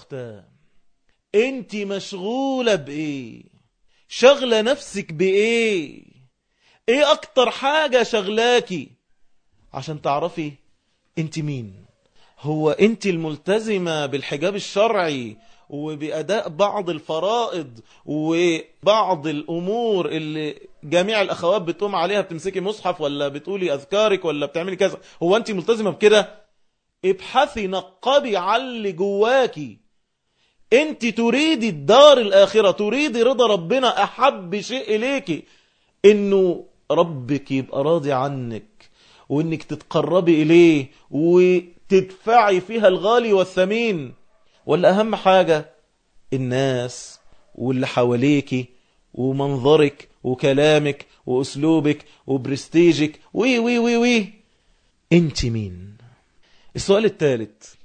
أختاه أنت مشغولة بإيه؟ شغلة نفسك بإيه؟ إيه أكتر حاجة شغلاكي عشان تعرفي أنت مين. هو أنت الملتزمة بالحجاب الشرعي وبأداء بعض الفرائض وبعض الأمور اللي جميع الأخوات بتقوم عليها بتمسكي مصحف ولا بتقولي أذكارك ولا بتعملي كذا. هو أنت ملتزمة بكده؟ ابحثي نقبي على اللي جواكي أنت تريدي الدار الآخرة تريدي رضا ربنا أحب شيء إليكي إنه ربك يبقى راضي عنك وإنك تتقربي إليه وتدفعي فيها الغالي والثمين. ولا أهم حاجة الناس واللي حواليكي ومنظرك وكلامك وأسلوبك وبرستيجك. وي وي وي وي. انت مين؟ السؤال الثالث.